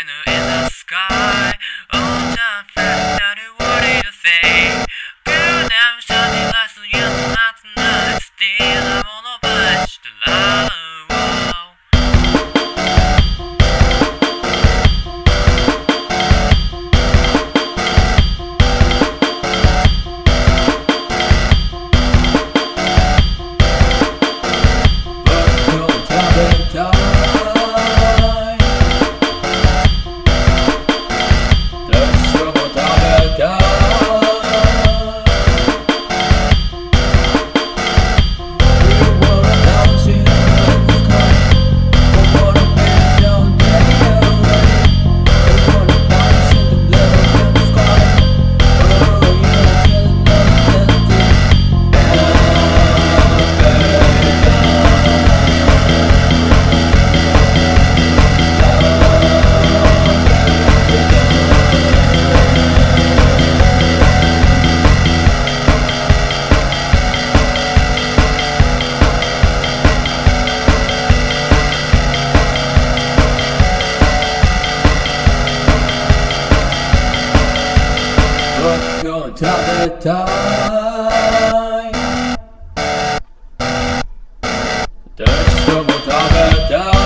TNE on top of the time. Dutch on top of the time.